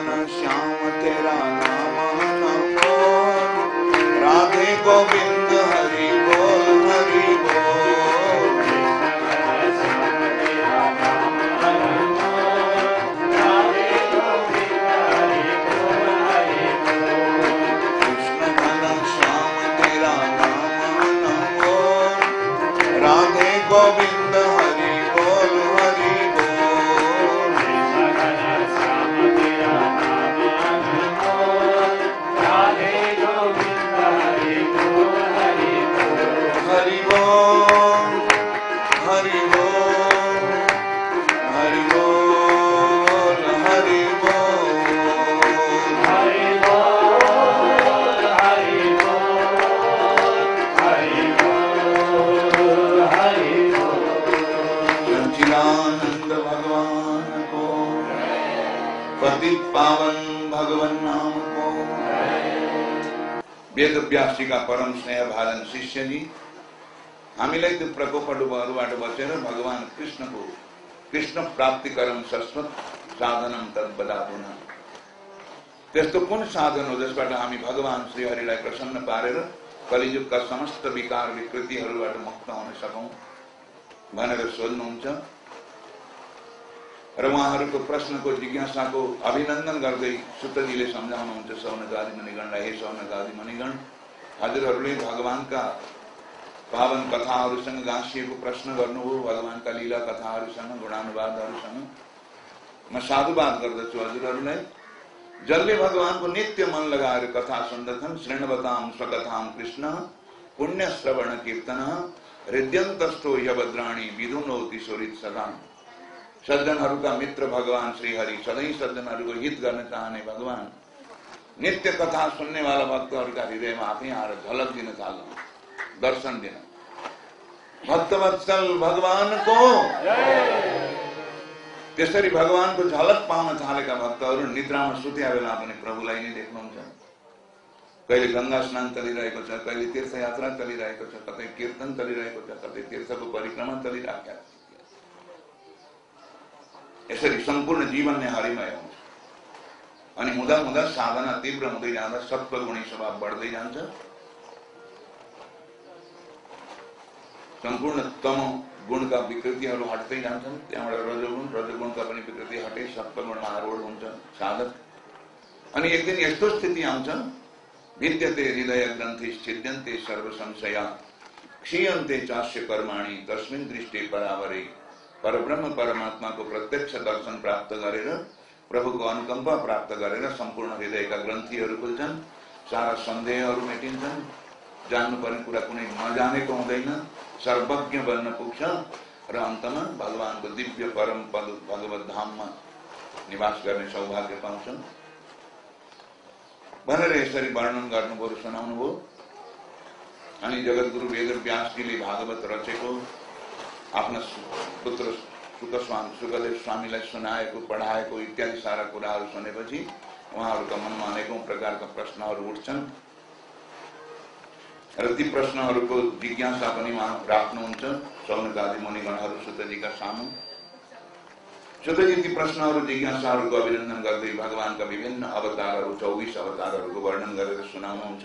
श्याम तेरा नाम राधे गोविंद। पावन भगवान नाम को। वेद व्यासीका परम स्नेह भाजन शिष्यजी हामीलाई त्यो प्रकोपहरूबाट बचेर भगवान कृष्णको कृष्ण प्राप्तिकरम शाश्वत साधनम तद्बदा पुनः त्यस्तो कुन साधन हो जसबाट हामी भगवान श्रीहरिलाई प्रसन्न पारेर कलियुगका समस्त विकार विकृतिहरूबाट मुक्त हुन सकौँ भनेर सोध्नुहुन्छ? र उहाँहरूको प्रश्नको जिज्ञासाको अभिनन्दन गर्दै सुतजीले सम्झाउनुहुन्छ, सौनकादि मणिगणलाई, हे सौनकादि मणिगण, हजुरहरूले भगवानका पावन कथाहरूसँग गाँसिएको प्रश्न गर्नुभयो भगवानका लीला कथाहरूसँग, गुणानुवादहरूसँग। म साधुवाद गर्दछु हजुरहरूलाई। जसले भगवानको नित्य मन लगाएर कथा सुन्दछन् श्रृणवताम स्वकथाम कृष्ण पुण्य श्रवण कीर्तन, हृदयन्तस्थो यभद्राणी विधुनोति सुरित सदा सज्जनहरूका मित्र भगवान श्रीहरि सधैँ सज्जनहरूको हित गर्न चाहने भगवान। नित्य कथा सुन्ने वाला भक्तहरूका हृदयमा आफै आएर झलक दिन थाल्नु दर्शन दिन। भक्तवत्सल भगवानको त्यसरी भगवानको झलक पाउन थालेका भक्तहरू निद्रामा सुत्या बेला पनि प्रभुलाई नै देख्नुहुन्छ। कहिले गङ्गा स्नान चलिरहेको छ, कहिले तीर्थयात्रा चलिरहेको छ, कतै कीर्तन चलिरहेको छ, कतै तीर्थको परिक्रमा चलिरहेका छ यसरी सम्पूर्ण जीवन नै हरिमय हुन्छ अनि हुँदा हुँदा साधना तीव्र हुँदै जाँदा सत्वगुणी स्वभाव बढ्दै जान्छ सम्पूर्ण तम गुणका विकृतिहरू हट्दै जान्छन् त्यहाँबाट रजोगुण रजोगुणका पनि विकृति हटे सत्वगुणमा आरोढ हुन्छ, साधक। अनि एक दिन यस्तो स्थिति आउँछ, विद्यते हृदय ग्रन्थि छिद्यन्ते सर्व संशया क्षीयन्ते चास्य कर्माणी, तस्मिन दृष्टि परावरे। परब्रह्म परमात्माको प्रत्यक्ष दर्शन प्राप्त गरेर, प्रभुको अनुकम्पा प्राप्त गरेर, सम्पूर्ण हृदयका ग्रन्थीहरू खुल्छन् सारा सन्देहहरू मेटिन्छन्। जान्नुपर्ने कुरा कुनै नजानेको हुँदैन, सर्वज्ञ बन्न पुग्छ र अन्तमा भगवानको दिव्य परम पद, भगवत धाममा निवास गर्ने सौभाग्य पाउँछन्। भनेर यसरी वर्णन गर्नुभयो, सुनाउनुभयो। अनि जगतगुरु वेद व्यासजीले भागवत रचेको पुत्र सुखस्वामी सुखदेव स्वामीलाई सुनाएको, पढाएको इत्यादि सारा कुराहरू सुनेपछि उहाँहरूका मनमा अनेकौँ प्रकारका प्रश्नहरू उठ्छन्। र ती प्रश्नहरूको जिज्ञासा पनि उहाँ राख्नुहुन्छ। सौनकादि मुनिगणहरू, सुतजीका सामु। सुतजी, ती प्रश्नहरू जिज्ञासाहरूको अभिनन्दन गर्दै भगवानका विभिन्न अवतारहरू, चौबिस अवतारहरूको वर्णन गरेर सुनाउनुहुन्छ।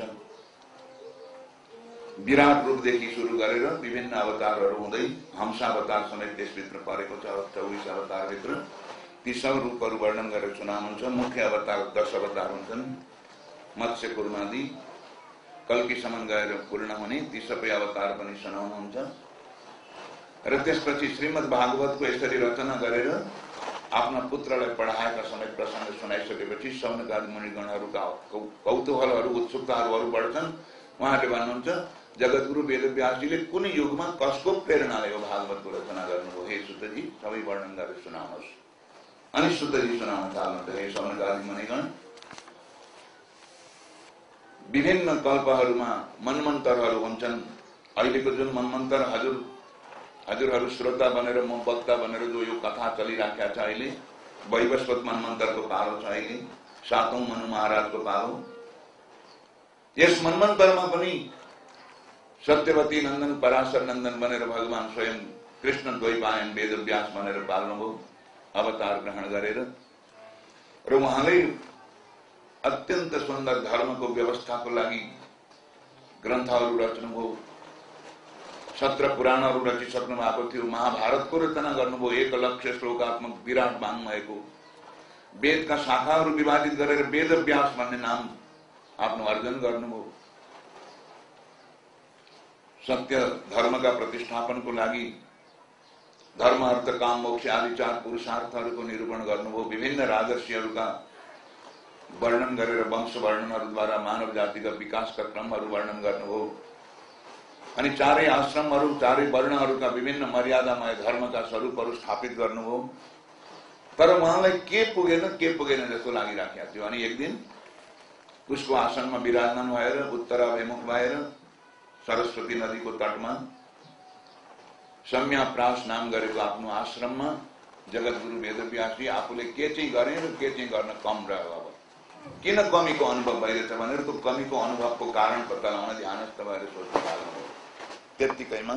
विराट रूपदेखि सुरु गरेर विभिन्न अवतारहरू हुँदै हंसावतार समेत त्यसभित्र परेको छ, चौबिस अवतारभित्र। ती सब रूपहरू वर्णन गरेर सुनाउनुहुन्छ मुख्य अवतार दस अवतार हुन्छन्। मत्स्य कुर्मादि कल्कीसम्म गएर पूर्ण हुने ती सबै अवतार पनि सुनाउनुहुन्छ। र त्यसपछि श्रीमद् भागवतको यसरी रचना गरेर आफ्ना पुत्रलाई पढाएका समेत प्रसङ्ग सुनाइसकेपछि सौनकादि मुनिगणहरूका कौतूहलहरू, उत्सुकताहरू बढ्छन्। उहाँले भन्नुहुन्छ जगतगुरु वेदव्यासजीले कुन युगमा कसको प्रेरणाले हो भागवतको रचना गर्नुभयो? हे सुतजी सबै वर्णन गरेर सुनाउनुहोस्। अनि सुतजी सुनाउन थाल्नुहुन्छ हे सौनकादि मुनिगण विभिन्न कल्पहरूमा मनमन्तरहरू हुन्छन्। अहिलेको जुन मनमन्तर हजुर हजुरहरू श्रोता बनेर म वक्ता बनेर जो यो कथा चलिराखेका छ अहिले वैवस्वत मनमन्तरको पालो छ अहिले सातौं मनु महाराजको पालो यस मनमन्तरमा पनि सत्यवती नन्दन पराशर नन्दन बनेर भगवान स्वयं कृष्ण द्वैपायन वेद व्यास बनेर पाल्नुभयो अवतार ग्रहण गरेर र उहाँले अत्यन्त सुन्दर धर्मको व्यवस्थाको लागि ग्रन्थहरू रच्नुभयो सत्र पुराणहरू रचिसक्नु भएको थियो महाभारतको रचना गर्नुभयो एक लक्ष्य श्लोकात्मक विराट वाङ्मयको वेदका शाखाहरू विभाजित गरेर वेद व्यास भन्ने नाम आफ्नो अर्जन गर्नुभयो सत्य धर्मका प्रतिष्ठापनको लागि, धर्म, अर्थ, काम, मोक्ष, आदि चार पुरुषार्थहरूको निरूपण गर्नुभयो विभिन्न राजर्षिहरूका वर्णन गरेर वंश वर्णनहरूद्वारा मानव जातिका विकासका क्रमहरू वर्णन अनि चारै आश्रमहरू चारै वर्णहरूका विभिन्न मर्यादामय धर्मका स्वरूपहरू स्थापित गर्नुभयो तर उहाँलाई के पुगेन के पुगेन जस्तो लागिराखेको थियो अनि एक दिन उसको आसनमा विराजमान भएर उत्तराभिमुख भएर सरस्वती नदीको तटमा सम्याप्रास नाम गरेको आफ्नो आश्रममा जगत गुरु वेदव्यासजी आफूले के चाहिँ गरेँ र के चाहिँ गर्न कम रह्यो अब? किन कमीको अनुभव भइरहेछ भनेर त्यो कमीको अनुभवको कारण पत्ता लगाउन ध्यानस्थ भएर सोच्नु थाल्नु त्यत्तिकैमा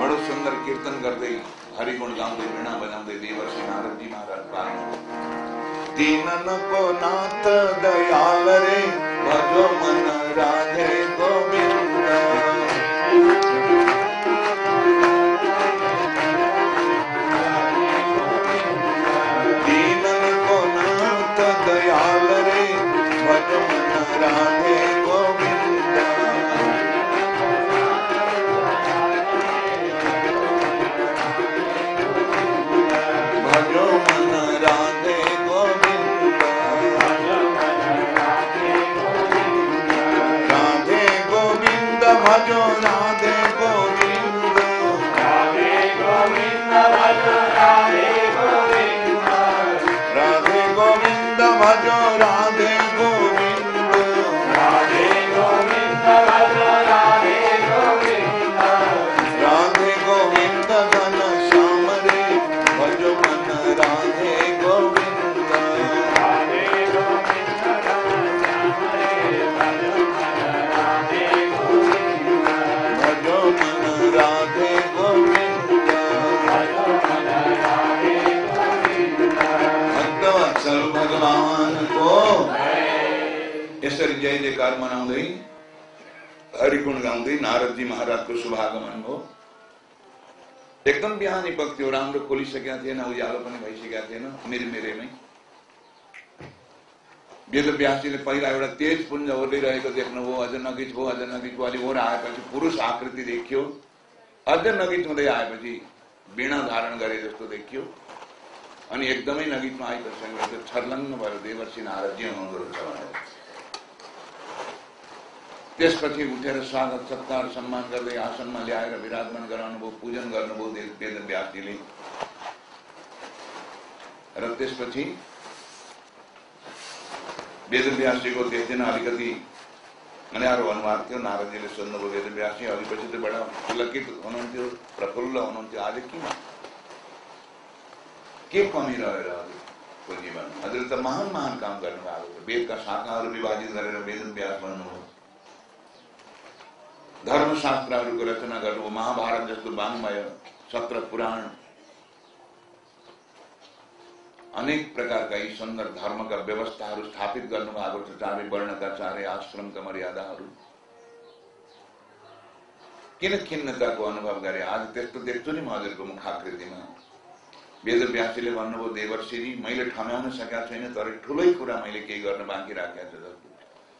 बडो सुन्दर कीर्तन गर्दै हरिगुण गाउँदै वीणा बजाउँदै देवर्षि नारदजी महाराज दीनन को नाथ दयावरे भजो मन राधे गोविंद। दीनन को नाथ दयावरे भजो मन राधे गोविंद खोलिसकेका थिएन उज्यालो पनि भइसकेका थिएन मेरो मेरैमै वेद व्यासीले पहिला एउटा तेज पुञ्ज ओर्लिरहेको देख्नुभयो अझ नगिच भयो अझ नगिच भयो अलिक ओर आएपछि पुरुष आकृति देखियो अझ नगिच हुँदै आएपछि वीणा धारण गरे जस्तो देखियो अनि एकदमै नगिचमा आइपछि छर्लङ्ग भयो देवर्षि नारदजी हुनुहुँदो रहेछ भनेर त्यसपछि उठेर स्वागत सत्कार सम्मान गर्दै आसनमा ल्याएर विराजमान गराउनुभयो पूजन गर्नुभयो वेद व्यासीले र त्यसपछि वेदव्यासीको दिन अलिकति अनिहारो अनुहार थियो नारदजीले सोध्नुभयो वेदव्यासी अलिपछि त बडा पुलकित हुनुहुन्थ्यो प्रफुल्ल हुनुहुन्थ्यो आज किन? के कमी रहेर जीवन हजुर त महान महान काम गर्नुभएको वेदका शाखाहरू विभाजित गरेर वेदव्यास भन्नुभयो धर्मशास्त्रहरूको रचना गर्नुभयो महाभारत जस्तो वाङ्मय सत्र पुराण। अनेक प्रकारका यी सुन्दर धर्मका व्यवस्थाहरू स्थापित गर्नुभएको छ चारै वर्णका चारै आश्रमका मर्यादाहरू। किन खिन्नताको अनुभव गरे? आज त्यस्तो देख्छु नि म हजुरको मुखाकृतिमा। वेदव्यासीले भन्नुभयो देवर्षिजी मैले ठम्याउन सकेका छैन तर ठुलै कुरा मैले केही गर्न बाँकी राखेको छ जस्तो।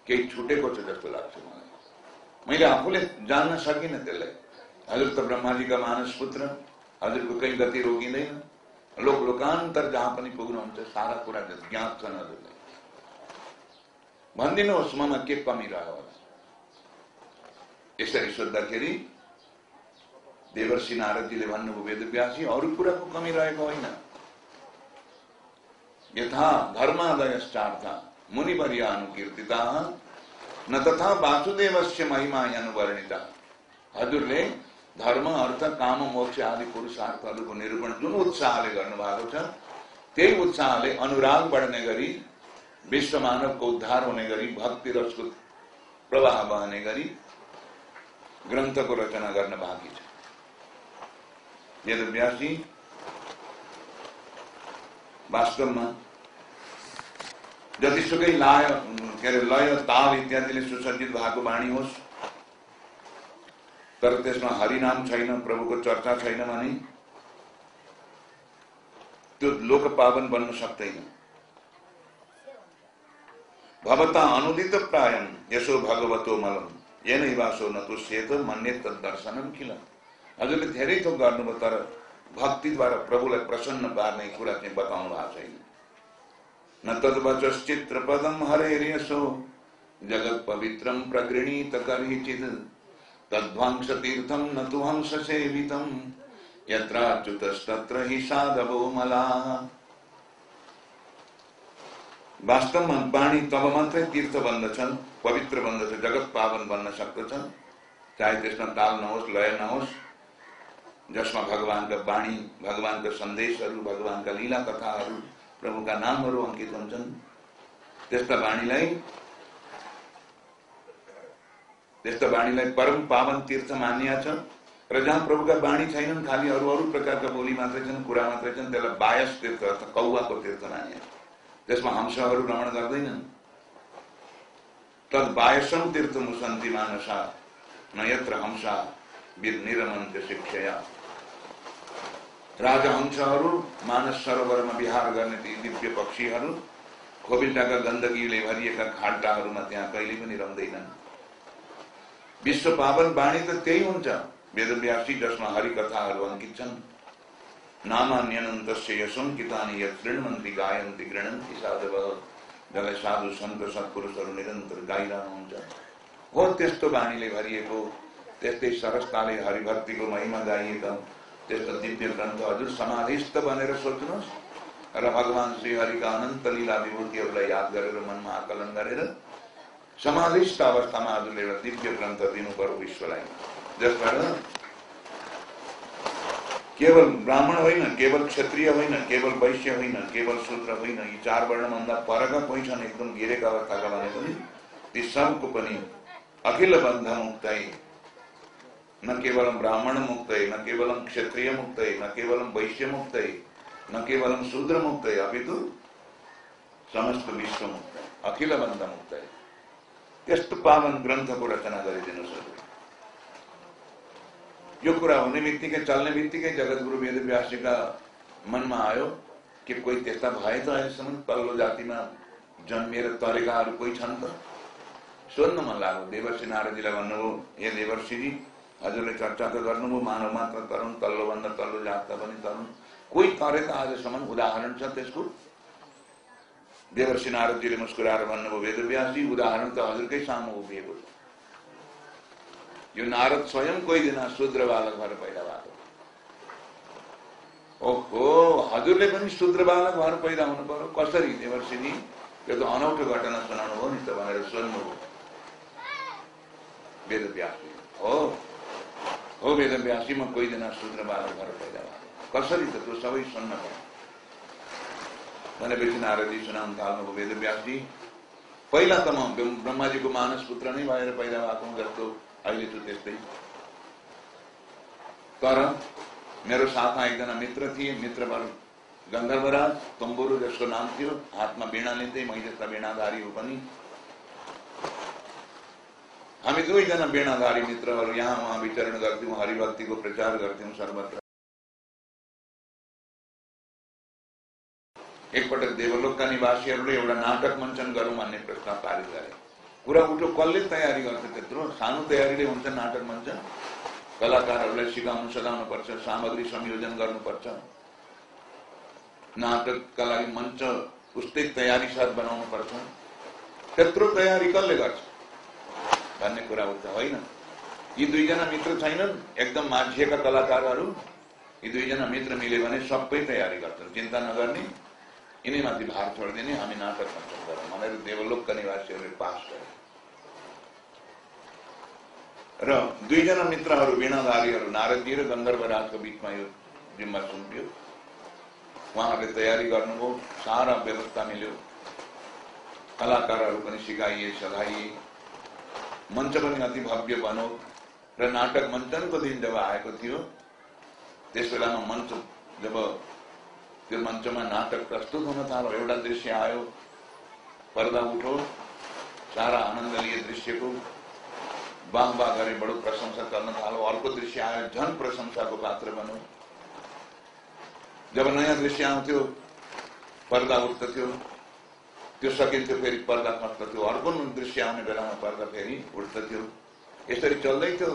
केही छुटेको छ जस्तो लाग्छ मलाई। मैले आफूले जान्न सकिनँ त्यसलाई हजुर त ब्रह्माजीका मानस पुत्र हजुरको कहीँ गति रोकिँदैन लोक लोकान्तर जहाँ पनि पुग्नुहुन्छ सारा कुरा ज्ञात छन् हजुरलाई भनिदिनुहोस् ममा के कमी रह्यो होला यसरी सोद्धाखेरि देवर्षि नारदजीले भन्नुभयो वेदव्यासी अरू कुराको कमी रहेको होइन यथा धर्मादयश्चार्थ मुनिवर्या अनुकीर्तिता न तथा वासुदेवस्य महिमा अनुवर्णिता। हजुरले धर्म, अर्थ, काम, मोक्ष आदि पुरुषार्थहरूको निरूपण जुन उत्साहले गर्नुभएको छ। त्यही उत्साहले अनुराग बढ्ने गरी, विश्व मानवको उद्धार हुने गरी, भक्ति रसको प्रवाह बहने गरी ग्रन्थको रचना गर्न बाँकी छ। यदि व्यासी वास्तवमा जतिसुकै लाय के अरे लय ताल इत्यादिले सुसज्जित भएको वाणी होस्। तर त्यसमा हरिनाम छैन प्रभुको चर्चा छैन भने त्यो लोक पावन बन्न सक्दैन। भवता अनुदित प्रायम यसो भगवतो मलम। येनै वासो न तुष्येत मन्ने दर्शनम किल हजुरले धेरै थोक गर्नुभयो तर भक्तिद्वारा प्रभुलाई प्रसन्न पार्ने कुरा चाहिँ बताउनु भएको छैन। न तद्वचश्चित्र पदम हरेर्यसो। जगत पवित्रम प्रगृणीत करिचित तद्वांश तीर्थम न तु हंस सेवितम यत्राच्युतस्तत्र हि साधवो मला। वास्तवमा वाणी तब मात्रै तीर्थ बन्दछन् पवित्र बन्दछ जगत पावन बन्न सक्दछन् चाहे त्यसमा ताल नहोस् लय नहोस् जसमा भगवान्का वाणी भगवान्का सन्देशहरू भगवान्का लीला कथाहरू प्रभुका नामहरू अङ्कित हुन्छन्। त्यस्ता वाणीलाई त्यस्ता वाणीलाई परम पावन तीर्थ मानिया छ र जहाँ प्रभुका वाणी छैनन् खालि अरू अरू प्रकारका बोली मात्रै छन् कुरा मात्रै छन् त्यसलाई बायस तीर्थ अर्थात् कौवाको तीर्थ मानिया। त्यसमा हंसहरू रमण गर्दैनन्। तद बायसम तीर्थ मुसन्ती मानसा न यत्र हंसा निरमन्त शिक्षया राजहंसहरू, मानस सरोवरमा विहार गर्ने ती दिव्य पक्षीहरू खोबिल्टाका गन्दगीले भरिएका खाल्टाहरूमा त्यहाँ कहिले पनि रम्दैनन् विश्व पावन वाणी त त्यही हुन्छ। वेदव्यासी जसमा हरिकथाहरू अंकित छन् नामान्यनन्तस्य गायन्ति साधव। जसलाई साधु, सन्त, सत्पुरुषहरू निरन्तर गाइरहनुहुन्छ। हो त्यस्तो बाणीले भरिएको, त्यस्तै सरसताले हरिभक्तिको महिमा गाइएका त्यस्तो दिव्य ग्रन्थ हजुर समाधिस्थ बनेर सोच्नुहोस्। र भगवान् श्री हरिका अनन्त लीला विभूतिहरूलाई याद गरेर मनमा आकलन गरेर समाधिस्थ अवस्थामा हजुरले एउटा दिव्य ग्रन्थ दिनु पर्यो विश्वलाई। जसबाट केवल ब्राह्मण होइन केवल क्षत्रिय होइन केवल वैश्य होइन केवल शूद्र होइन यी चार वर्णभन्दा परका कोही छन् एकदम गिरेका अवस्थाका भने पनि ती सबको पनि अखिल बन्ध मुक्तै न केवलम ब्राह्मण मुक्तै न केवलम क्षत्रिय मुक्तै न केवलम वैश्य मुक्तै न केवलम शूद्र मुक्तै अपितु समस्त विश्व मुक्त अखिल बन्ध मुक्तै त्यस्तो पावन ग्रन्थको रचना गरिदिनुहोस् यो कुरा हुने बित्तिकै चल्ने बित्तिकै जगतगुरु वेद व्यासीका मनमा आयो कि कोही त्यस्ता भए त अहिलेसम्म तल्लो जातिमा जन्मिएर तरेकाहरू कोही छन् त? सोध्न मन लाग्यो देवर्षि नारदजीलाई भन्नुभयो हे देवर्षिजी हजुरले चर्चा त गर्नुभयो मानव मात्र तरुण तल्लोभन्दा तल्लो जात पनि तरुण। कोही तरे त आजसम्म उदाहरण छ त्यसको? देवर्षि नारदजीले मुस्कुराएर भन्नुभयो वेदव्यासजी उदाहरण त हजुरकै सामु उभिएको छ यो नारद स्वयं कोही दिन शूद्र बालक भएर पैदा भएको ओहो हजुरले पनि शूद्र बालक भएर पैदा हुनु पर्यो? कसरी देवर्षिनी? यो त अनौठो घटना सुनाउनु हो नि त भनेर सुन्नुभयो वेदव्यासी हो। हो कोही दिन शूद्र बालक भएर पैदा भएको कसरी त त्यो सबै सुन्न पर्यो भनेपछि नारदजी सुनाउन थाल्नुभयो वेदव्यासजी पहिला त म ब्रह्माजीको मानस पुत्र नै भएर पैदा भएको जस्तो अहिले छु त्यस्तै तर मेरो साथमा एकजना मित्र थिए मित्रहरू गन्धर्वराज तम्बुरु जसको नाम थियो हातमा वीणा लिँदै मै जस्ता वीणाधारी हो पनि हामी दुईजना वीणाधारी मित्रहरू यहाँ उहाँ विचरण गर्थ्यौँ हरिभक्तिको प्रचार गर्थ्यौँ सर्वत्र। एकपटक देवलोकका निवासीहरूले एउटा नाटक मञ्चन गरौँ भन्ने प्रस्ताव पारित गरे। कुरा उठो कसले तयारी गर्छ त्यत्रो? सानो तयारीले हुन्छ नाटक मञ्च कलाकारहरूलाई सिकाउनु सघाउनु पर्छ सामग्री संयोजन गर्नुपर्छ। नाटकका लागि मञ्च उस्तै तयारी साथ बनाउनु पर्छ त्यत्रो तयारी कसले गर्छ? भन्ने कुरा उठ्छ होइन? यी दुईजना मित्र छैनन्, एकदम माझिएका कलाकारहरू। यी दुईजना मित्र मिले भने सबै तयारी गर्छन्, चिन्ता नगर्ने। यिनैमाथि भार छोडिदिने, हामी नाटक मञ्चन गरौँ, भनेर देवलोकका निवासीहरूले पास गरे। र दुईजना मित्रहरू वीणाधारीहरू नारदजी र गन्धर्वराजको बिचमा यो जिम्मा सुम्पियो। उहाँहरूले तयारी गर्नुभयो, सारा व्यवस्था मिल्यो। कलाकारहरू पनि सिकाइए, सघाइए। मञ्च पनि अति भव्य बनौ। र नाटक मञ्चनको दिन जब आएको थियो। त्यस बेलामा मञ्च जब त्यो मञ्चमा नाटक प्रस्तुत हुन थाल्यो, एउटा दृश्य आयो। पर्दा उठो, सारा आनन्द लिए दृश्यको बाह बाह गरे बडो प्रशंसा गर्न थालो अर्को दृश्य आयो, झन प्रशंसाको पात्र बन्यो जब नयाँ दृश्य आउँथ्यो, पर्दा उठ्दथ्यो। त्यो सकिन्थ्यो फेरि पर्दा खस्दथ्यो अर्को दृश्य आउने बेलामा पर्दा फेरि उठ्दथ्यो यसरी चल्दै थियो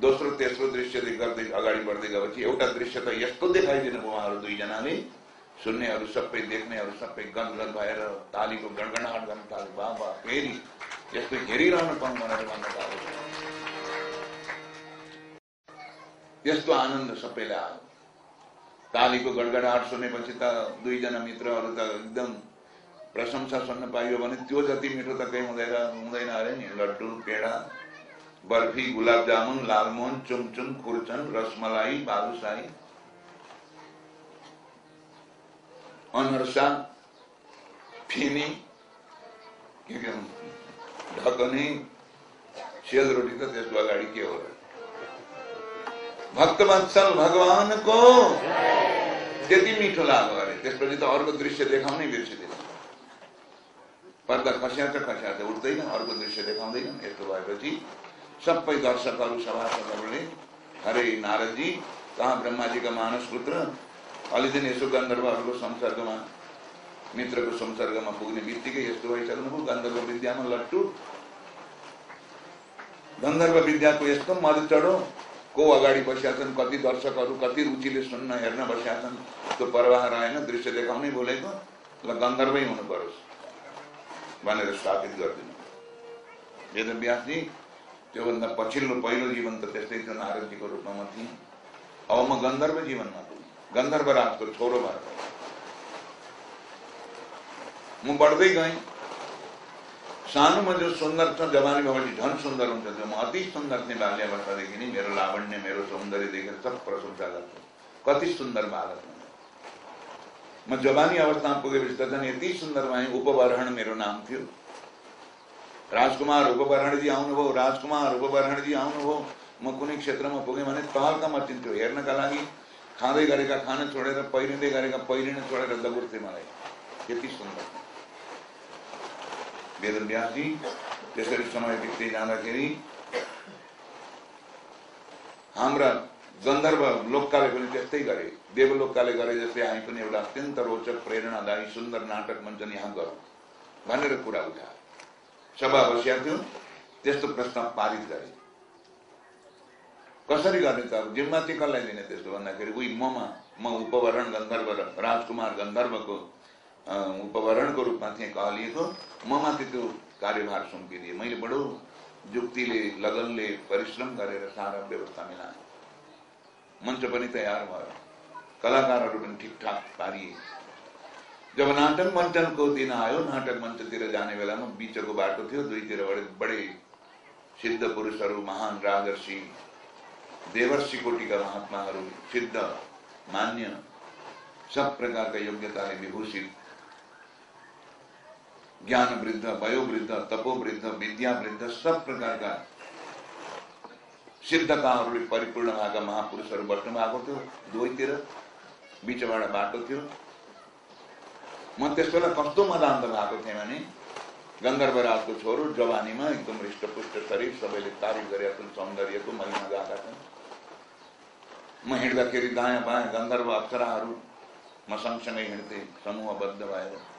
दोस्रो तेस्रो दृश्य गर्दै अगाडि बढ्दै गएपछि एउटा दृश्य त यस्तो देखाइदिनु भयो उहाँहरू दुईजनाले सुन्नेहरू सबै देख्नेहरू सबै गदगद भएर तालीको गणगणाट गर्न थाल्यो बा बा फेरि यस्तो हेरिरहनु पाउँ भनेर भन्न थाल्यो यस्तो आनन्द सबैलाई आयो तालीको गडगडाट सुनेपछि त दुईजना मित्रहरू त एकदम प्रशंसा सुन्न पाइयो भने त्यो जति मिठो त केही हुँदैन हुँदैन अरे नि लड्डु पेडा बर्फी गुलाब जामुन लालमोहन चुमचुम खुर्चन रसमलाई बालुसाई अनर्सा फिनी के के ढकनी सेलरोटी त त्यसको अगाडि के हो भक्तवत्सल भगवानको त्यति मिठो लाग्यो अरे त्यसपछि त अर्को दृश्य देखाउनै बिर्सिदिन्छ पर्दा खस्याछ खस्याछ उठ्दैन अर्को दृश्य देखाउँदैन यस्तो भएपछि सबै दर्शकहरू सभासदहरूले हरे नारदजी कहाँ ब्रह्माजीका मानस पुत्र अलिदिन यसो गन्धर्वहरूको संसर्गमा मित्रको संसर्गमा पुग्ने बित्तिकै यस्तो भइसक्नुभयो। गन्धर्व विद्यामा लट्टु। गन्धर्व विद्याको यस्तो मद चढो को अगाडि बसिया छन् कति दर्शकहरू कति रुचिले सुन्न हेर्न बसिया छन् त्यो प्रवाह रहेन दृश्य देखाउनै बोलेको। ल गन्धर्वै हुनु परोस् भनेर स्थापित गरिदिनु वेदव्यासजी त्योभन्दा पछिल्लो पहिलो जीवन त त्यस्तै थियो नारदजीको रूपमा थिएँ अब म गन्धर्व जीवनमा गन्धर्वराजको छोरो भएर म बढ्दै गएँ सानोमा जो सुन्दर छ जवानी भएपछि झन् सुन्दर हुन्छ त्यो म अति सुन्दर थिएँ बाल्यावस्थादेखि नै मेरो लावण्य, मेरो सौन्दर्य देखेर सब प्रशंसा गर्थेँ कति सुन्दर बालक म जवानी अवस्थामा पुगेपछि त झन् यति सुन्दर भएँ उपवरण मेरो नाम थियो राजकुमार उपवरणजी आउनुभयो राजकुमार उपवरणजी आउनुभयो म कुनै क्षेत्रमा पुगेँ भने तहल्का मचिन्थ्यो हेर्नका लागि खाँदै गरेका खान छोडेर पहिरिँदै गरेका पहिरिन छोडेर दगुर्थे मलाई त्यति सुन्दर वेदव्यासजी त्यसरी समय बित्दै जाँदाखेरि हाम्रा गन्धर्व लोककाले पनि त्यस्तै गरे देवलोककाले गरे जस्तै हामी पनि एउटा अत्यन्त रोचक प्रेरणादायी सुन्दर नाटक मञ्चन यहाँ गरौँ भनेर कुरा सभा बसिया थियो त्यस्तो प्रस्ताव पारित गरे कसरी गर्ने त अब, जिम्मा चाहिँ कसलाई दिने त्यस्तो भन्दाखेरि उही ममा, म उपवरण गन्धर्व र राजकुमार गन्धर्वको उपवरणको रूपमा थिएँ कहलिएको। ममाथि त्यो कार्यभार सुम्पिदिए मैले बडो जुक्तिले, लगनले परिश्रम गरेर सारा व्यवस्था मिलाएँ। मञ्च पनि तयार भयो कलाकारहरू पनि ठिकठाक पारिए। जब नाटक मञ्चनको दिन आयो, नाटक मञ्चतिर जाने बेलामा बिचको बाटो थियो दुईतिरबाट बडे सिद्ध पुरुषहरू महान राजर्षि, देवर्षि कोटिका महात्माहरू सिद्ध, मान्य, सब प्रकारका योग्यताले विभूषित। ज्ञान वृद्ध वयोवृद्ध, तपोवृद्ध विद्या वृद्ध सब प्रकारका सिद्धताहरूले परिपूर्ण भएका महापुरुषहरू बस्नु भएको थियो दुवैतिर बिचबाट बाटो थियो। म त्यस बेला कस्तो मदान्त भएको थिएँ भने गन्धर्वराजको छोरो जवानीमा एकदम हृष्टपुष्ट शरीर, सबैले तारिफ गरे अतुल सौन्दर्यको महिमा गएका छन्। म हिँड्दाखेरि दायाँ बायाँ गन्धर्व अप्सराहरू म सँगसँगै हिँड्थेँ, समूहबद्ध भएर।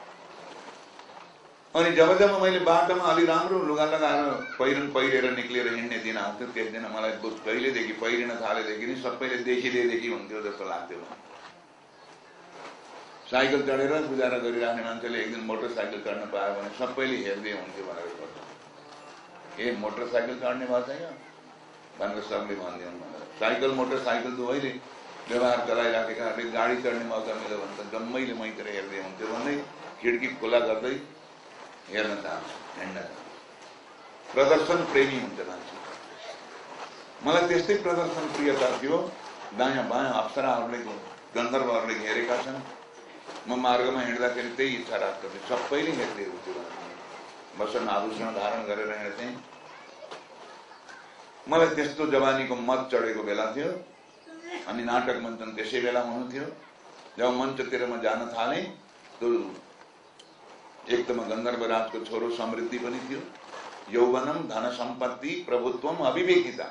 अनि जब जब मैले बाटोमा अलि राम्रो लुगा लगाएर पहिरन पहिरेर निक्लिएर हिँड्ने दिन आउँथ्यो त्यस दिन मलाई कहिलेदेखि पहिरिन थालेदेखि नै सबैले देखिदिएदेखि हुन्थ्यो जस्तो लाग्थ्यो। साइकल चढेर गुजारा गरिराख्ने मान्छेले एक दिन मोटरसाइकल चढ्न पायो भने सबैले हेर्दै हुन्थ्यो भनेर ए मोटरसाइकल चढ्ने भएको छैन भनेर सबले भनिदिउन् भनेर साइकल मोटरसाइकल दुवैले व्यवहार गराइराखेकाहरूले गाडी चढ्ने मौका मिल्यो भने त जम्मैले मैतिर हेर्दै हुन्थ्यो भन्दै खिड्की खुला गर्दै हेर्न चाहन्छ हिँड्न प्रदर्शन प्रेमी हुन्छ मान्छे मलाई त्यस्तै प्रदर्शन प्रियता थियो दायाँ बायाँ अप्सराहरूले गन्धर्वहरूले घेरेका छन् म मार्गमा हिँड्दाखेरि त्यही इच्छा राख्दथेँ सबैले हेर्दै हुन्थ्यो वसन आभूषण धारण गरेर हिँड्थेँ मलाई त्यस्तो जवानीको मत चढेको बेला थियो अनि नाटक मञ्चन त्यसै बेला हुनुहुन्थ्यो जब मञ्चतिरमा जान थाले त्यो एकदम गन्धर्व राजको छोरो समृद्धि पनि थियो। यौवनम धन सम्पत्ति प्रभुत्वम अविवेकिता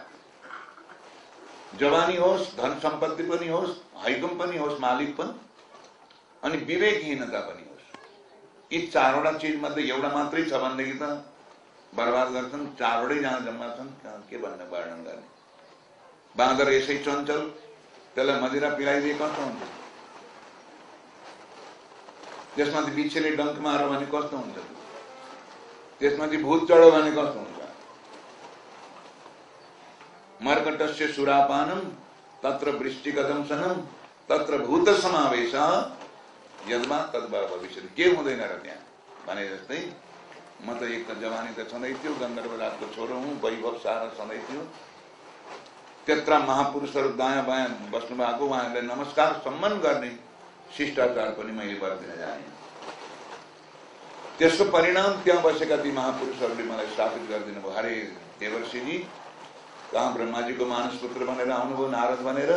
जवानी होस् धन सम्पत्ति पनि होस् हैकम पनि होस् मालिक पनि। अनि विवेकहीनता पनि होस्। यी चारवटा चिज मध्ये एउटा मात्रै छ भनेदेखि त बर्बाद गर्छन् चारवटै जहाँ जम्मा छन् के भन्ने वर्णन गर्ने? बाँदर यसै चञ्चल त्यसलाई मदिरा पिलाइदिए कस्तो हुन्छ त्यसमाथि बिच्छेले डङ्क मार भने कस्तो हुन्छ? त्यसमाथि भूत चढो भने कस्तो हुन्छ? मर्कटस्य सुरापानम तत्र वृष्टिगदंसनम तत्र भूत समावेश यदमा तद्भा भविष्य के हुँदैन र त्यहाँ। भने जस्तै, म त एक त जवानी त छँदै थियो गन्धर्व राजको छोरो हुँ, वैभव सारा छँदै थियो। त्यत्र महापुरुषहरू दायाँ बायाँ बस्नु भएको उहाँहरूलाई नमस्कार, सम्मान गर्ने शिष्टाचार पनि मैले बर्दिन जाने। त्यसको परिणाम त्यहाँ बसेका ती महापुरुषहरूले मलाई स्थापित गरिदिनु भयो। हरे देवर्षिजी कहाँ ब्रह्माजीको मानस पुत्र बनेर आउनुभयो नारद बनेर?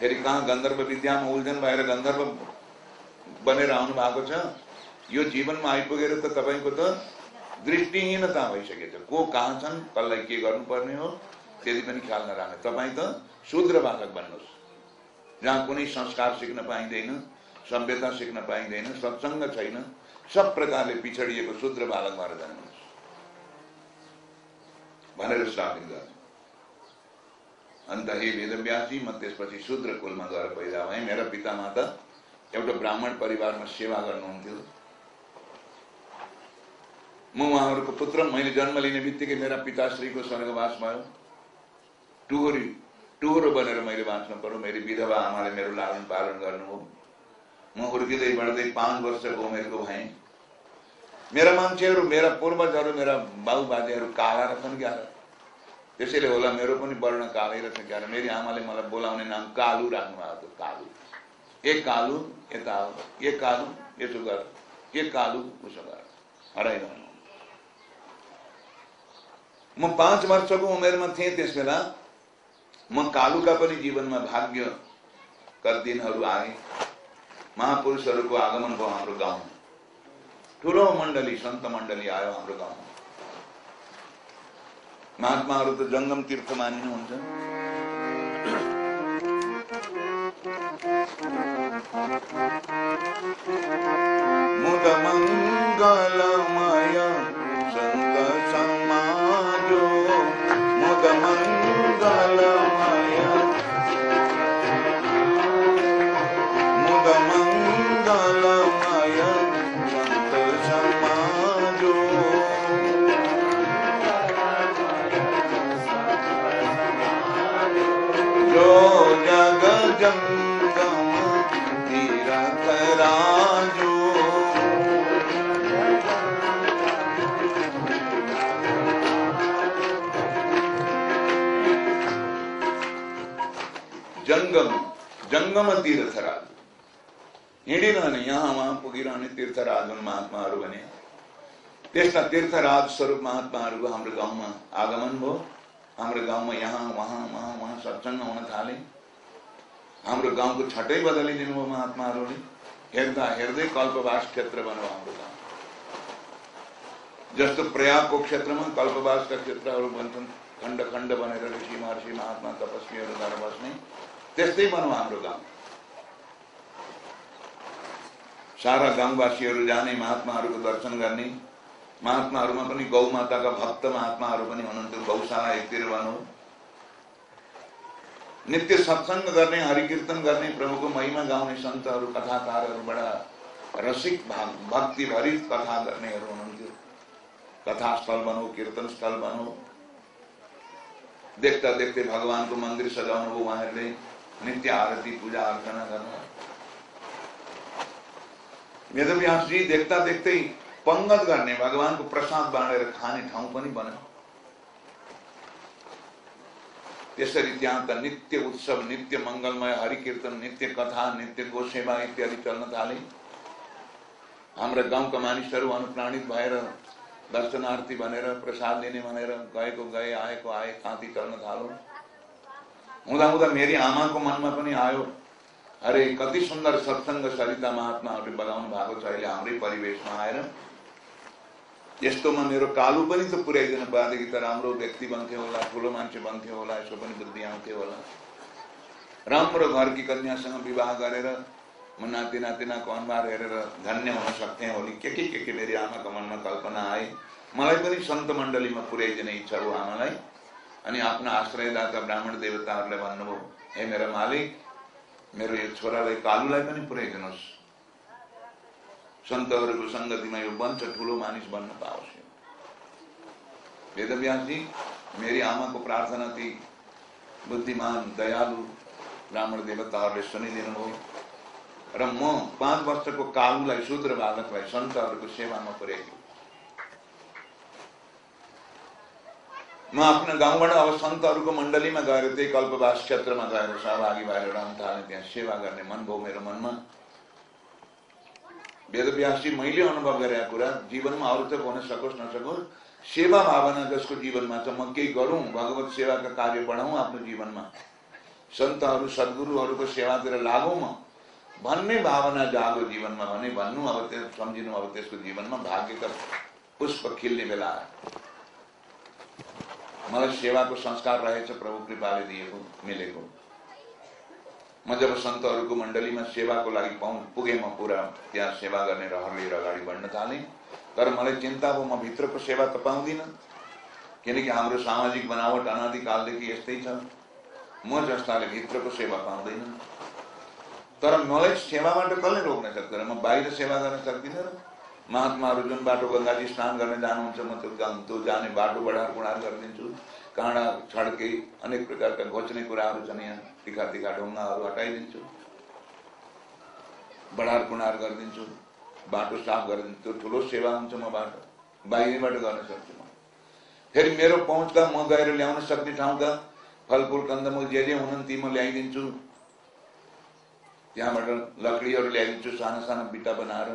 फेरि कहाँ गन्धर्व विद्यामा उल्झन भएर गन्धर्व बनेर आउनु भएको छ? यो जीवनमा आइपुगेर त तपाईँको त दृष्टिहीनता भइसकेछ। को कहाँ छन् कसलाई के गर्नुपर्ने हो त्यति पनि ख्याल नराख्ने। तपाईँ त शुद्र बालक बन्नुहोस्। जहाँ कुनै संस्कार सिक्न पाइँदैन सभ्यता सिक्न पाइँदैन सत्सङ्ग छैन सब प्रकारले पिछडिएको शुद्र बालक भएर जानुहोस् भनेर स्थापित अन्त हे वेदव्यासी म त्यसपछि शुद्र कुलमा गएर पैदा भएँ। मेरा पिता माता एउटा ब्राह्मण परिवारमा सेवा गर्नुहुन्थ्यो। म उहाँहरूको पुत्र। मैले जन्म लिने बित्तिकै मेरा पिताश्रीको स्वर्गवास भयो। टुहोरी टुहोरो बनेर मैले बाँच्नु पर्यो मेरो विधवा आमाले मेरो लालन पालन गर्नुभयो म हुर्किँदै बढ्दै पाँच वर्षको उमेरको भएँ। मेरा मान्छेहरू मेरा पूर्वजहरू मेरा बाउ बाजेहरू काला रहेछन् क्या त्यसैले होला मेरो पनि वर्ण कालै रहेछ क्या मेरी आमाले मलाई बोलाउने नाम कालु राख्नु भएको थियो कालु। ए कालु यता ए कालु यसो गर ए कालु उसो गर हराइरहनु म पाँच वर्षको उमेरमा थिएँ त्यस म कालुका पनि जीवनमा भाग्यका दिनहरू आए महापुरुषहरूको आगमन भयो हाम्रो गाउँमा। ठुलो मण्डली सन्त मण्डली आयो हाम्रो गाउँमा। महात्माहरू त जङ्गम तीर्थ मानिनुहुन्छ। मुद करो जग जंगम तीरथ राजो जंगम जंगम तीर्थराज। हिंडिराने यहाँ वहाँ पुगिराने तीर्थराज महात्मा बने। त्यस्ता तीर्थराज स्वरूप महात्मा हमारे गाँव में आगमन हो हाम्रो गाउँमा यहाँ, वहाँ वहाँ वहाँ सत्सङ्ग हुन थाले हाम्रो गाउँको छटै बदलिदिनु भयो महात्माहरूले हेर्दा हेर्दै कल्पवास क्षेत्र बन्यो हाम्रो गाउँ जस्तो प्रयागको क्षेत्रमा कल्पवासका क्षेत्रहरू बन्छन् खण्ड खण्ड बनेर ऋषि महर्षि महात्मा तपस्वीहरू गएर बस्ने त्यस्तै बन्यो हाम्रो गाउँ सारा गाउँवासीहरू जाने महात्माहरूको दर्शन गर्ने महात्माहरूमा पनि गौ माताका भक्त महात्माहरू पनि हुनुहुन्थ्यो, गौशाला एकतिर भनौँ। नित्य सत्सङ्ग गर्ने, हरिकीर्तन गर्ने प्रभुको महिमा गाउने सन्तहरू कथाकारहरू बडा रसिक भक्ति भरित कथा गर्नेहरू हुनुहुन्थ्यो। कथास्थल भनौँ, कीर्तन स्थल भनौँ। देख्दा देख्दै भगवानको मंदिर सजाउनु भयो उहाँहरूले, नित्य आरती, पूजा अर्चना गर्नु। वेदव्यासजी देख्दा देख्दै पंगत गर्ने भगवानको प्रसाद बाँडेर खाने ठाउँ पनि बन्यो त्यसरी त्यहाँ त नित्य उत्सव, नित्य मङ्गलमय हरिकीर्तन, नित्य कथा, नित्य गोसेवा इत्यादि चल्न थाले हाम्रा गाउँका मानिसहरू अनुप्राणित भएर दर्शनार्थी भनेर प्रसाद लिने भनेर गएको गए आएको आए काँती चल्न थालो हुँदा हुँदा मेरी आमाको मनमा पनि आयो। अरे कति सुन्दर सत्सङ्ग सरिता महात्माहरूले बताउनु भएको छ अहिले हाम्रै परिवेशमा आएर यस्तोमा मेरो कालु पनि त पुर्याइदिनु पाएदेखि त राम्रो व्यक्ति बन्थ्यो होला ठुलो मान्छे बन्थ्यो होला यसो पनि बुद्धि आउँथ्यो होला। राम्रो घरकी कन्यासँग विवाह गरेर म नाति नातिनाको अनुहार हेरेर धन्य हुन सक्थेँ होली। के के के के मेरी आमाको मनमा कल्पना आए? मलाई पनि सन्त मण्डलीमा पुर्याइदिने इच्छा हो आमालाई। अनि आफ्ना आश्रयदाता ब्राह्मण देवताहरूलाई भन्नुभयो हे मेरा मालिक मेरो यो छोरालाई कालुलाई पनि पुर्याइदिनुहोस्। सन्तहरूको सङ्गतिमा यो बन्छ ठुलो मानिस बन्न पाओस् वेदव्यासजी मेरी आमाको प्रार्थना ती बुद्धिमान दयालु ब्राह्मण देवताहरूले सुनिदिनु भयो र म पाँच वर्षको कालुलाई शूद्र बालकलाई सन्तहरूको सेवामा पुर्याइदियो म आफ्नो गाउँबाट अब सन्तहरूको मण्डलीमा गएर त्यही कल्पवास क्षेत्रमा गएर सहभागी भएर रहन थालेँ त्यहाँ सेवा गर्ने मन भयो मेरो मनमा वेदव्यासजी मैले अनुभव गरेका कुरा, जीवनमा अरू त हुन सकोस्, नसकोस्। सेवा भावना जसको जीवनमा छ म केही गरौँ, भगवत सेवाका कार्य बढाउँ आफ्नो जीवनमा। सन्तहरू, सद्गुरुहरूको सेवातिर लागौँ म। भन्ने भावना जागो जीवनमा भने भन्नु अब त्यो, सम्झिनु अब त्यसको जीवनमा भाग्यका पुष्प खिल्ने बेला मलाई सेवाको संस्कार रहेछ प्रभु कृपाले दिएको, मिलेको। म जब सन्तहरूको मण्डलीमा सेवाको लागि पाउँ पुगेँ म पुरा त्यहाँ सेवा गर्ने रहर लिएर अगाडि बढ्न थालेँ तर मलाई चिन्ता भयो, म भित्रको सेवा त पाउँदिनँ। किनकि हाम्रो सामाजिक बनावट अनादिकालदेखि यस्तै छ। म जस्ताले भित्रको सेवा पाउँदैन। तर मलाई सेवाबाट कसले रोक्न सक्दैन? म बाहिर सेवा गर्न सक्दिनँ र महात्माहरू जुन बाटो गङ्गाजी स्नान गर्न जानुहुन्छ, म त्यो त्यो जाने बाटो बढार गुडार गरिदिन्छु। काँडा छड्के अनेक प्रकारका घोच्ने कुराहरू छन् यहाँ तिखा तिखा ढुङ्गाहरू हटाइदिन्छु बढार कुणार गरिदिन्छु बाटो साफ गरिदिन्छु त्यो ठुलो सेवा हुन्छ म बाटो बाहिरबाट गर्न सक्छु म फेरि मेरो पहुँचका म गएर ल्याउन सक्ने ठाउँका फलफुल कन्दमूल जे जे हुनन् ती म ल्याइदिन्छु त्यहाँबाट लकडीहरू ल्याइदिन्छु साना साना बिटा बनाएर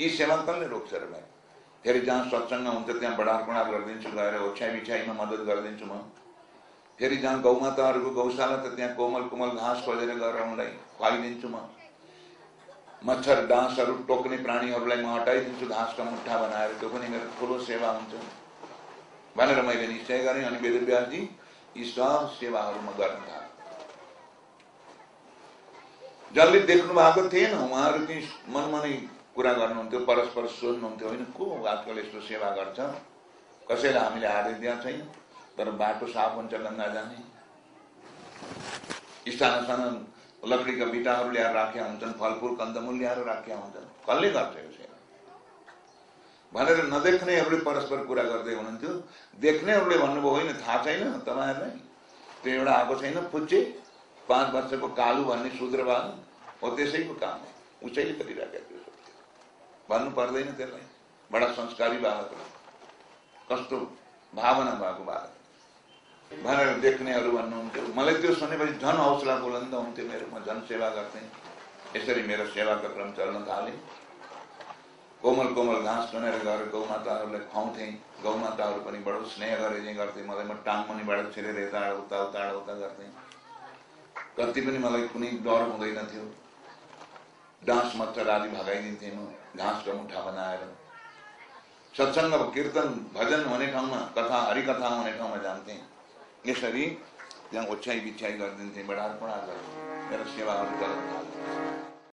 यी सेवा कसले रोक्छ र भाइ फेरि जहाँ सत्सङ्ग हुन्छ त्यहाँ बढार कुडार गरिदिन्छु गएर ओछ्याइ बिछ्याइमा मद्दत गरिदिन्छु म फेरि जहाँ गौमाताहरूको गौशाला त त्यहाँ कोमल कोमल घाँस खोजेर गएर उनलाई खुवाइदिन्छु म मच्छर डाँसहरू टोक्ने प्राणीहरूलाई म हटाइदिन्छु घाँसका मुठा बनाएर त्यो पनि मेरो ठुलो सेवा हुन्छ भनेर मैले निश्चय गरेँ अनि वेदव्यासजी यी सब सेवाहरू म गर्न थालेँ जसले देख्नु भएको थिएन उहाँहरू चाहिँ मनमा नै कुरा गर्नुहुन्थ्यो परस्पर सोध्नुहुन्थ्यो होइन को आजकल यस्तो सेवा गर्छ? कसैलाई हामीले आदेश दिएको छैन? तर बाटो साफ हुन्छ गङ्गा जाने। साना साना लकडीका बिटाहरू ल्याएर राखेका हुन्छन् फलफुल कन्दमूल ल्याएर राखेका हुन्छन्। कसले गर्छ यो सेवा? भनेर नदेख्नेहरूले परस्पर कुरा गर्दै हुनुहुन्थ्यो। देख्नेहरूले भन्नुभयो होइन थाहा छैन तपाईँहरूलाई? त्यो एउटा आएको छैन पुच्चे पाँच वर्षको कालु भन्ने शूद्रवाद हो त्यसैको काम हो। उसैले गरिराखेको थियो भन्नु पर्दैन त्यसलाई। बडा संस्कारी बालक कस्तो भावना भएको बालक। भनेर देख्नेहरू भन्नुहुन्थ्यो मलाई त्यो सुनेपछि झन् हौसला बुलन्द हुन्थ्यो मेरो। म झन् सेवा गर्थेँ। यसरी मेरो सेवाको क्रम चल्न थालेँ कोमल कोमल घाँस चुनेर गएर गौमाताहरूलाई खुवाउँथेँ। गौमाताहरू पनि बडो स्नेह गरे गर्थेँ। मलाई म टाङ मुनिबाट छिरेर यता उता उता उता गर्थेँ। कति पनि मलाई कुनै डर हुँदैन थियो। डाँस मच्छर आदि भगाइदिन्थेँ म। घास का मुठा बनाए रहो सत्संग, कीर्तन, भजन होने का कथा हरि कथा होने का जानते हैं। ये शरीर, जहाँ उच्छाई बिछाई कर देते बड़ा बड़ा कर मेरा सेवा कर